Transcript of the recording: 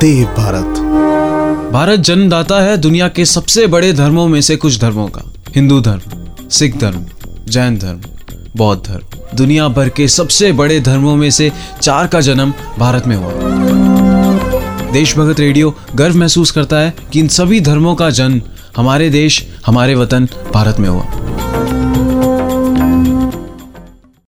देव भारत। भारत जन्मदाता है दुनिया के सबसे बड़े धर्मों में से कुछ धर्मों का। हिंदू धर्म, सिख धर्म, जैन धर्म, बौद्ध धर्म, दुनिया भर के सबसे बड़े धर्मों में से चार का जन्म भारत में हुआ। देशभगत रेडियो गर्व महसूस करता है कि इन सभी धर्मों का जन्म हमारे देश, हमारे वतन भारत में हुआ।